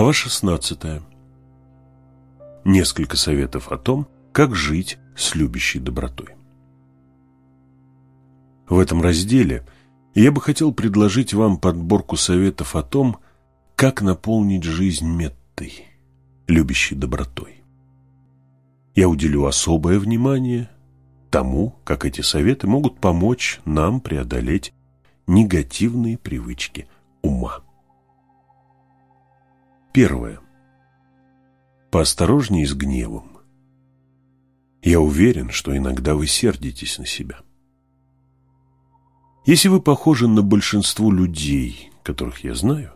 Глава 16. Несколько советов о том, как жить с любящей добротой. В этом разделе я бы хотел предложить вам подборку советов о том, как наполнить жизнь меттой, любящей добротой. Я уделю особое внимание тому, как эти советы могут помочь нам преодолеть негативные привычки ума. Первое. Поосторожней с гневом. Я уверен, что иногда вы сердитесь на себя. Если вы похожи на большинство людей, которых я знаю,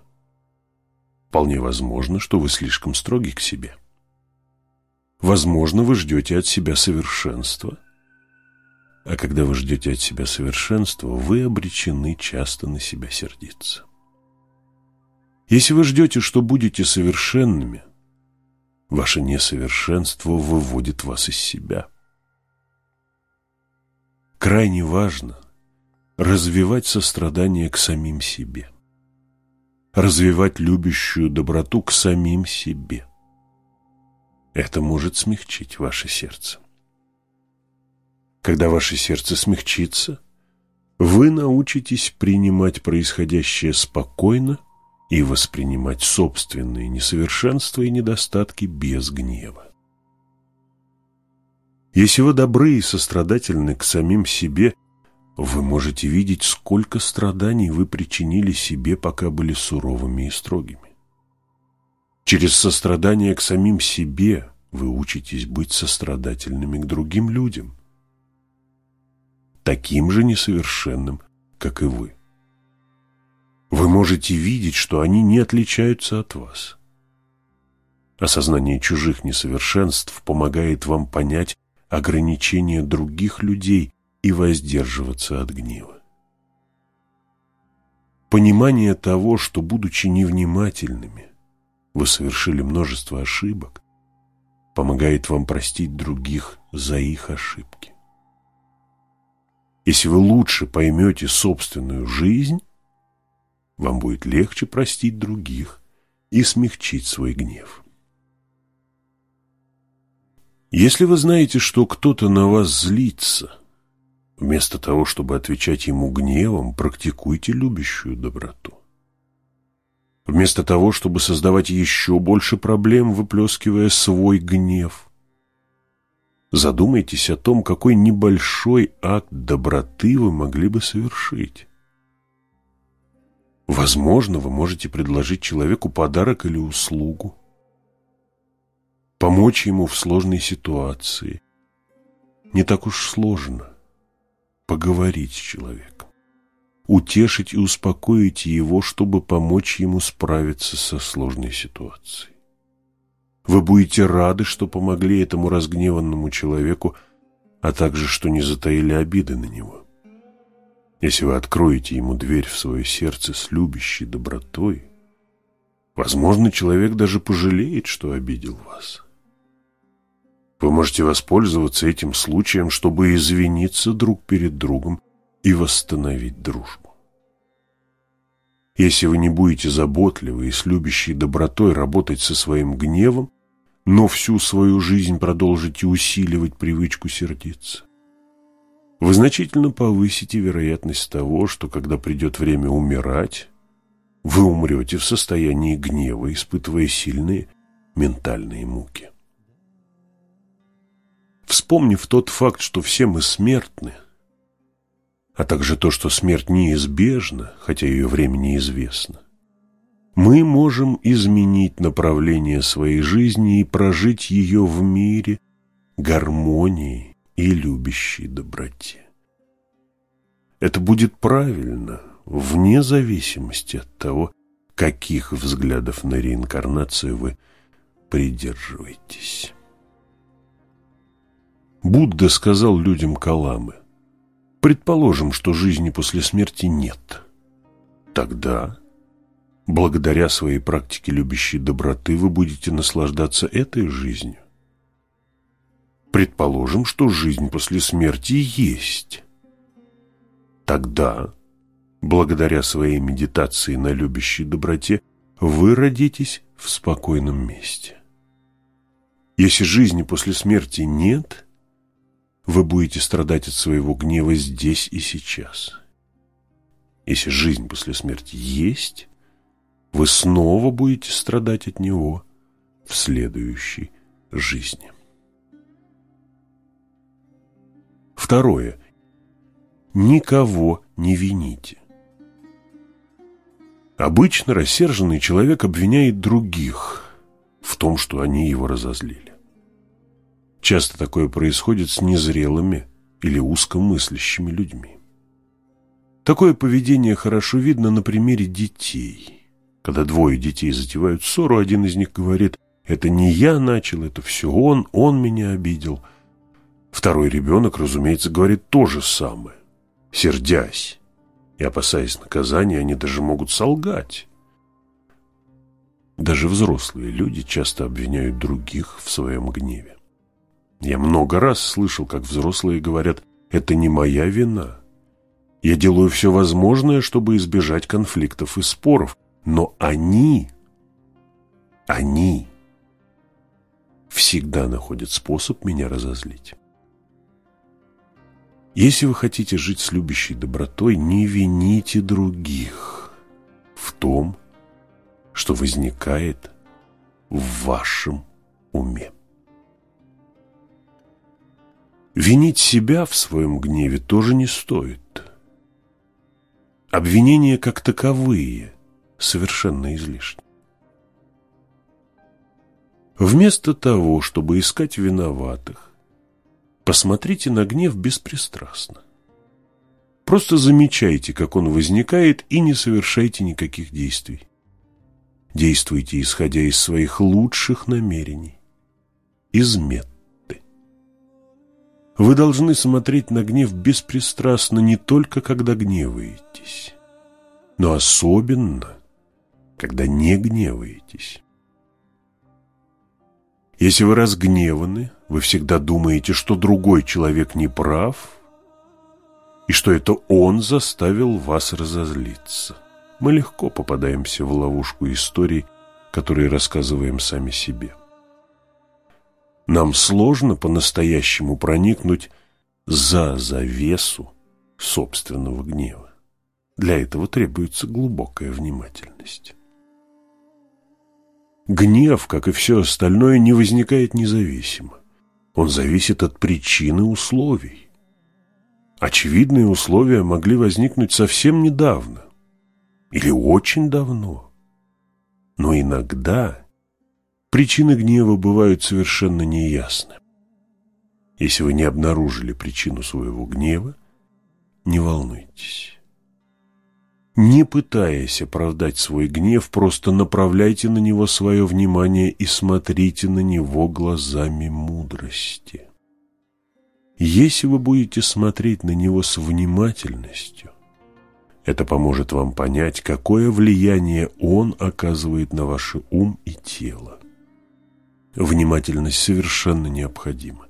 вполне возможно, что вы слишком строги к себе. Возможно, вы ждете от себя совершенства, а когда вы ждете от себя совершенства, вы обречены часто на себя сердиться. Если вы ждете, что будете совершенными, ваше несовершенство выводит вас из себя. Крайне важно развивать сострадание к самим себе, развивать любящую доброту к самим себе. Это может смягчить ваше сердце. Когда ваше сердце смягчится, вы научитесь принимать происходящее спокойно и воспринимать собственные несовершенства и недостатки без гнева. Если вы добры и сострадательны к самим себе, вы можете видеть, сколько страданий вы причинили себе, пока были суровыми и строгими. Через сострадание к самим себе вы учитесь быть сострадательными к другим людям, таким же несовершенным, как и вы вы можете видеть, что они не отличаются от вас. Осознание чужих несовершенств помогает вам понять ограничения других людей и воздерживаться от гнева. Понимание того, что, будучи невнимательными, вы совершили множество ошибок, помогает вам простить других за их ошибки. Если вы лучше поймете собственную жизнь, вам будет легче простить других и смягчить свой гнев. Если вы знаете, что кто-то на вас злится, вместо того, чтобы отвечать ему гневом, практикуйте любящую доброту. Вместо того, чтобы создавать еще больше проблем, выплескивая свой гнев, задумайтесь о том, какой небольшой акт доброты вы могли бы совершить. Возможно, вы можете предложить человеку подарок или услугу, помочь ему в сложной ситуации. Не так уж сложно поговорить с человеком, утешить и успокоить его, чтобы помочь ему справиться со сложной ситуацией. Вы будете рады, что помогли этому разгневанному человеку, а также, что не затаили обиды на него. Если вы откроете ему дверь в свое сердце с любящей добротой, возможно, человек даже пожалеет, что обидел вас. Вы можете воспользоваться этим случаем, чтобы извиниться друг перед другом и восстановить дружбу. Если вы не будете заботливы и с любящей добротой работать со своим гневом, но всю свою жизнь продолжите усиливать привычку сердиться, вы значительно повысите вероятность того, что когда придет время умирать, вы умрете в состоянии гнева, испытывая сильные ментальные муки. Вспомнив тот факт, что все мы смертны, а также то, что смерть неизбежна, хотя ее время неизвестно, мы можем изменить направление своей жизни и прожить ее в мире, гармонии и любящей доброте. Это будет правильно, вне зависимости от того, каких взглядов на реинкарнацию вы придерживаетесь. Будда сказал людям Каламы, предположим, что жизни после смерти нет. Тогда, благодаря своей практике любящей доброты, вы будете наслаждаться этой жизнью Предположим, что жизнь после смерти есть. Тогда, благодаря своей медитации на любящей доброте, вы родитесь в спокойном месте. Если жизни после смерти нет, вы будете страдать от своего гнева здесь и сейчас. Если жизнь после смерти есть, вы снова будете страдать от него в следующей жизни. Второе. Никого не вините. Обычно рассерженный человек обвиняет других в том, что они его разозлили. Часто такое происходит с незрелыми или узкомыслящими людьми. Такое поведение хорошо видно на примере детей. Когда двое детей затевают ссору, один из них говорит «это не я начал, это все он, он меня обидел». Второй ребенок, разумеется, говорит то же самое, сердясь. И опасаясь наказания, они даже могут солгать. Даже взрослые люди часто обвиняют других в своем гневе. Я много раз слышал, как взрослые говорят «это не моя вина». Я делаю все возможное, чтобы избежать конфликтов и споров, но они, они всегда находят способ меня разозлить. Если вы хотите жить с любящей добротой, не вините других в том, что возникает в вашем уме. Винить себя в своем гневе тоже не стоит. Обвинения как таковые совершенно излишни. Вместо того, чтобы искать виноватых, Посмотрите на гнев беспристрастно. Просто замечайте, как он возникает, и не совершайте никаких действий. Действуйте, исходя из своих лучших намерений, из метты. Вы должны смотреть на гнев беспристрастно не только когда гневаетесь, но особенно, когда не гневаетесь. Если вы разгневаны, вы всегда думаете, что другой человек не прав и что это он заставил вас разозлиться. Мы легко попадаемся в ловушку историй, которые рассказываем сами себе. Нам сложно по-настоящему проникнуть за завесу собственного гнева. Для этого требуется глубокая внимательность. Гнев, как и все остальное, не возникает независимо. Он зависит от причины условий. Очевидные условия могли возникнуть совсем недавно или очень давно. Но иногда причины гнева бывают совершенно неясны. Если вы не обнаружили причину своего гнева, не волнуйтесь. Не пытаясь оправдать свой гнев, просто направляйте на него свое внимание и смотрите на него глазами мудрости. Если вы будете смотреть на него с внимательностью, это поможет вам понять, какое влияние он оказывает на ваш ум и тело. Внимательность совершенно необходима.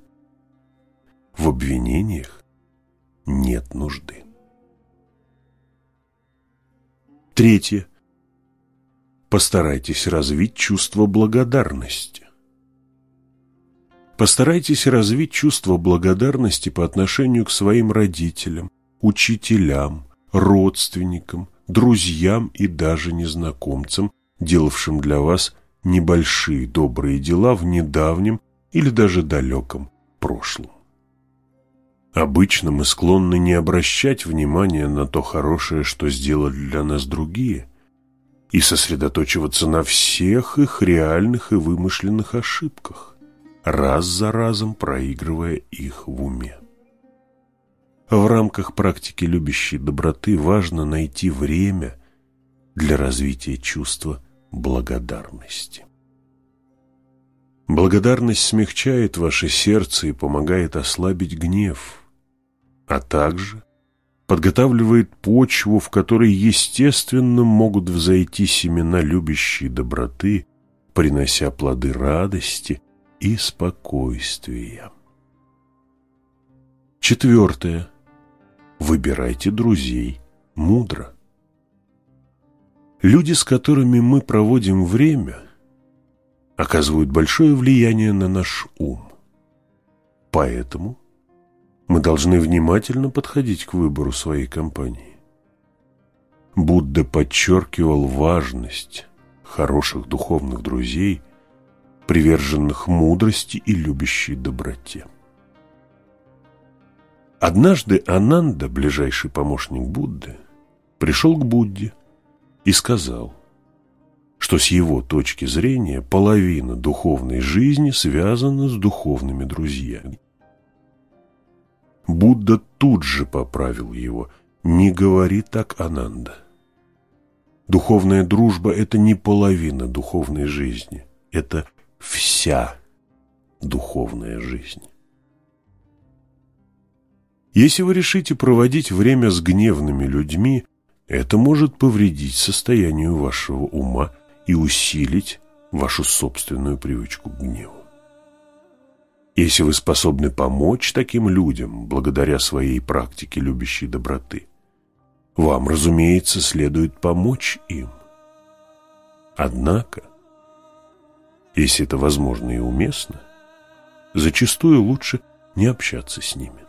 В обвинениях нет нужды. Третье. Постарайтесь развить чувство благодарности. Постарайтесь развить чувство благодарности по отношению к своим родителям, учителям, родственникам, друзьям и даже незнакомцам, делавшим для вас небольшие добрые дела в недавнем или даже далеком прошлом. Обычно мы склонны не обращать внимания на то хорошее, что сделали для нас другие, и сосредоточиваться на всех их реальных и вымышленных ошибках, раз за разом проигрывая их в уме. В рамках практики любящей доброты важно найти время для развития чувства благодарности. Благодарность смягчает ваше сердце и помогает ослабить гнев – а также подготавливает почву, в которой естественно могут взойти семена любящей доброты, принося плоды радости и спокойствия. Четвертое. Выбирайте друзей мудро. Люди, с которыми мы проводим время, оказывают большое влияние на наш ум. Поэтому мы должны внимательно подходить к выбору своей компании. Будда подчеркивал важность хороших духовных друзей, приверженных мудрости и любящей доброте. Однажды Ананда, ближайший помощник Будды, пришел к Будде и сказал, что с его точки зрения половина духовной жизни связана с духовными друзьями. Будда тут же поправил его «Не говори так, Ананда». Духовная дружба – это не половина духовной жизни, это вся духовная жизнь. Если вы решите проводить время с гневными людьми, это может повредить состоянию вашего ума и усилить вашу собственную привычку к гневу. Если вы способны помочь таким людям благодаря своей практике любящей доброты, вам, разумеется, следует помочь им. Однако, если это возможно и уместно, зачастую лучше не общаться с ними.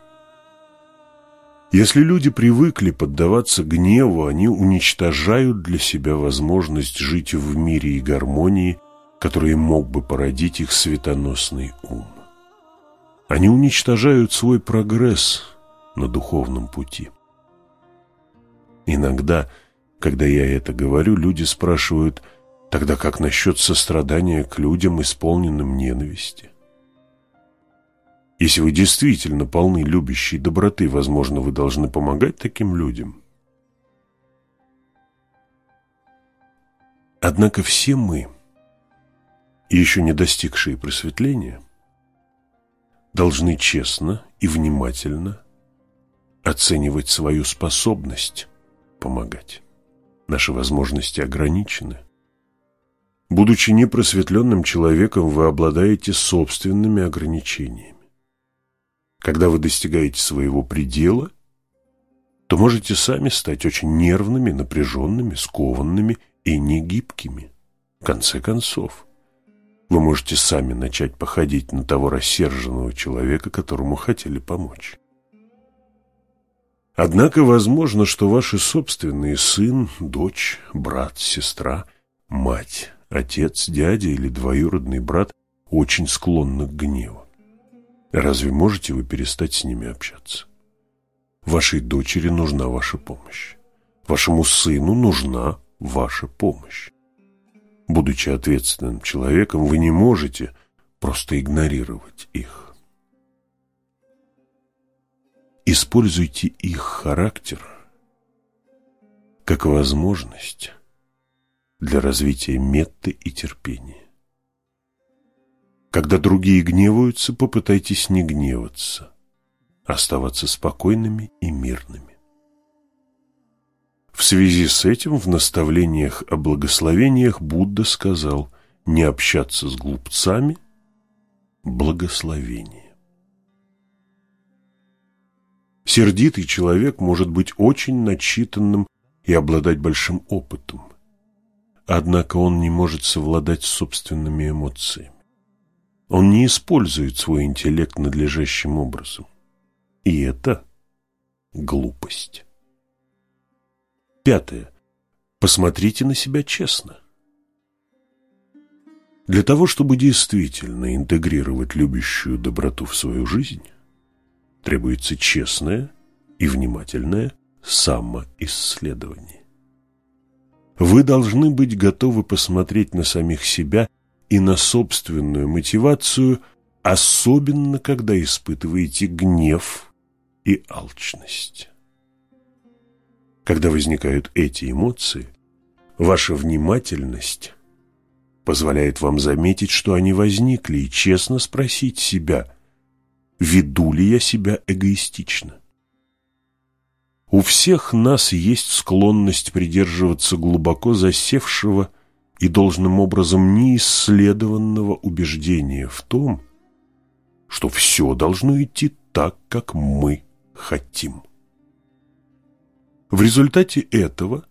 Если люди привыкли поддаваться гневу, они уничтожают для себя возможность жить в мире и гармонии, который мог бы породить их светоносный ум. Они уничтожают свой прогресс на духовном пути. Иногда, когда я это говорю, люди спрашивают, тогда как насчет сострадания к людям, исполненным ненависти? Если вы действительно полны любящей доброты, возможно, вы должны помогать таким людям. Однако все мы, еще не достигшие просветления, должны честно и внимательно оценивать свою способность помогать. Наши возможности ограничены. Будучи непросветленным человеком, вы обладаете собственными ограничениями. Когда вы достигаете своего предела, то можете сами стать очень нервными, напряженными, скованными и негибкими. В конце концов, вы можете сами начать походить на того рассерженного человека, которому хотели помочь. Однако возможно, что ваши собственные сын, дочь, брат, сестра, мать, отец, дядя или двоюродный брат очень склонны к гневу. Разве можете вы перестать с ними общаться? Вашей дочери нужна ваша помощь. Вашему сыну нужна ваша помощь. Будучи ответственным человеком, вы не можете просто игнорировать их. Используйте их характер как возможность для развития метты и терпения. Когда другие гневаются, попытайтесь не гневаться, оставаться спокойными и мирными. В связи с этим в наставлениях о благословениях Будда сказал не общаться с глупцами – благословение. Сердитый человек может быть очень начитанным и обладать большим опытом, однако он не может совладать с собственными эмоциями. Он не использует свой интеллект надлежащим образом. И это глупость. Пятое. Посмотрите на себя честно. Для того, чтобы действительно интегрировать любящую доброту в свою жизнь, требуется честное и внимательное самоисследование. Вы должны быть готовы посмотреть на самих себя и на собственную мотивацию, особенно когда испытываете гнев и алчность. Когда возникают эти эмоции, ваша внимательность позволяет вам заметить, что они возникли, и честно спросить себя, веду ли я себя эгоистично. У всех нас есть склонность придерживаться глубоко засевшего и должным образом неисследованного убеждения в том, что все должно идти так, как мы хотим. В результате этого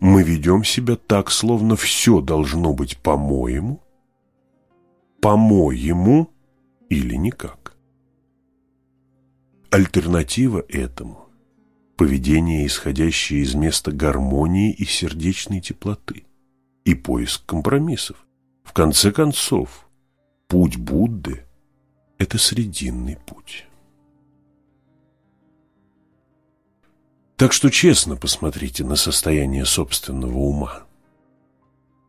мы ведем себя так, словно все должно быть по-моему, по-моему или никак. Альтернатива этому – поведение, исходящее из места гармонии и сердечной теплоты, и поиск компромиссов. В конце концов, путь Будды – это срединный путь. Так что честно посмотрите на состояние собственного ума.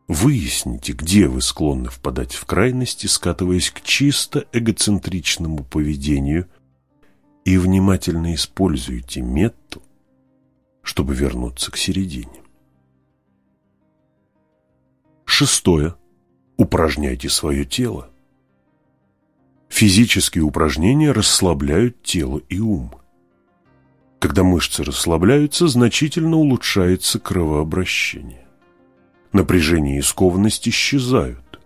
Выясните, где вы склонны впадать в крайности, скатываясь к чисто эгоцентричному поведению, и внимательно используйте метту, чтобы вернуться к середине. Шестое. Упражняйте свое тело. Физические упражнения расслабляют тело и ум. Когда мышцы расслабляются, значительно улучшается кровообращение. Напряжение и скованность исчезают.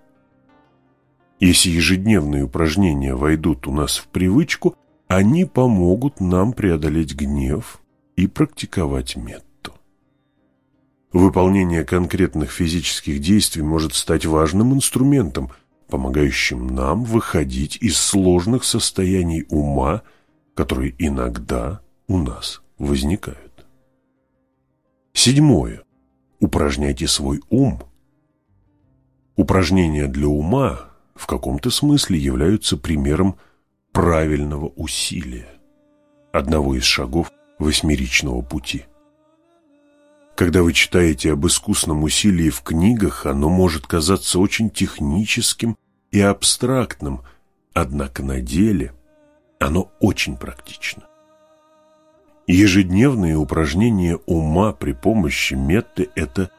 Если ежедневные упражнения войдут у нас в привычку, они помогут нам преодолеть гнев и практиковать метту. Выполнение конкретных физических действий может стать важным инструментом, помогающим нам выходить из сложных состояний ума, которые иногда у нас возникают. Седьмое. Упражняйте свой ум. Упражнения для ума в каком-то смысле являются примером правильного усилия, одного из шагов восьмеричного пути. Когда вы читаете об искусном усилии в книгах, оно может казаться очень техническим и абстрактным, однако на деле оно очень практично. Ежедневные упражнения ума при помощи метты – это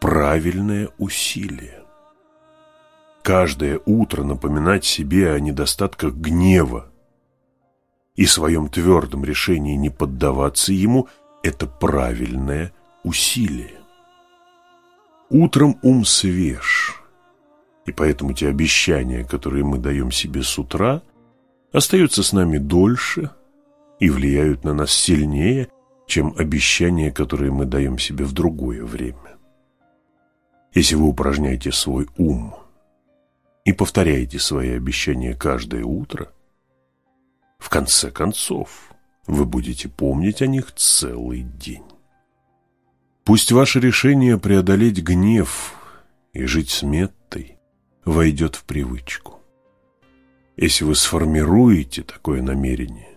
правильное усилие. Каждое утро напоминать себе о недостатках гнева и своем твердом решении не поддаваться ему – это правильное усилие. Утром ум свеж, и поэтому те обещания, которые мы даем себе с утра, остаются с нами дольше – и влияют на нас сильнее, чем обещания, которые мы даем себе в другое время. Если вы упражняете свой ум и повторяете свои обещания каждое утро, в конце концов вы будете помнить о них целый день. Пусть ваше решение преодолеть гнев и жить с меттой войдет в привычку. Если вы сформируете такое намерение,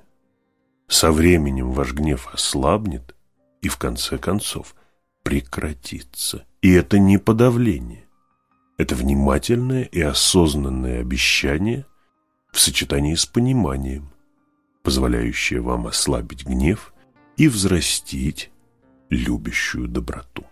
со временем ваш гнев ослабнет и в конце концов прекратится. И это не подавление. Это внимательное и осознанное обещание в сочетании с пониманием, позволяющее вам ослабить гнев и взрастить любящую доброту.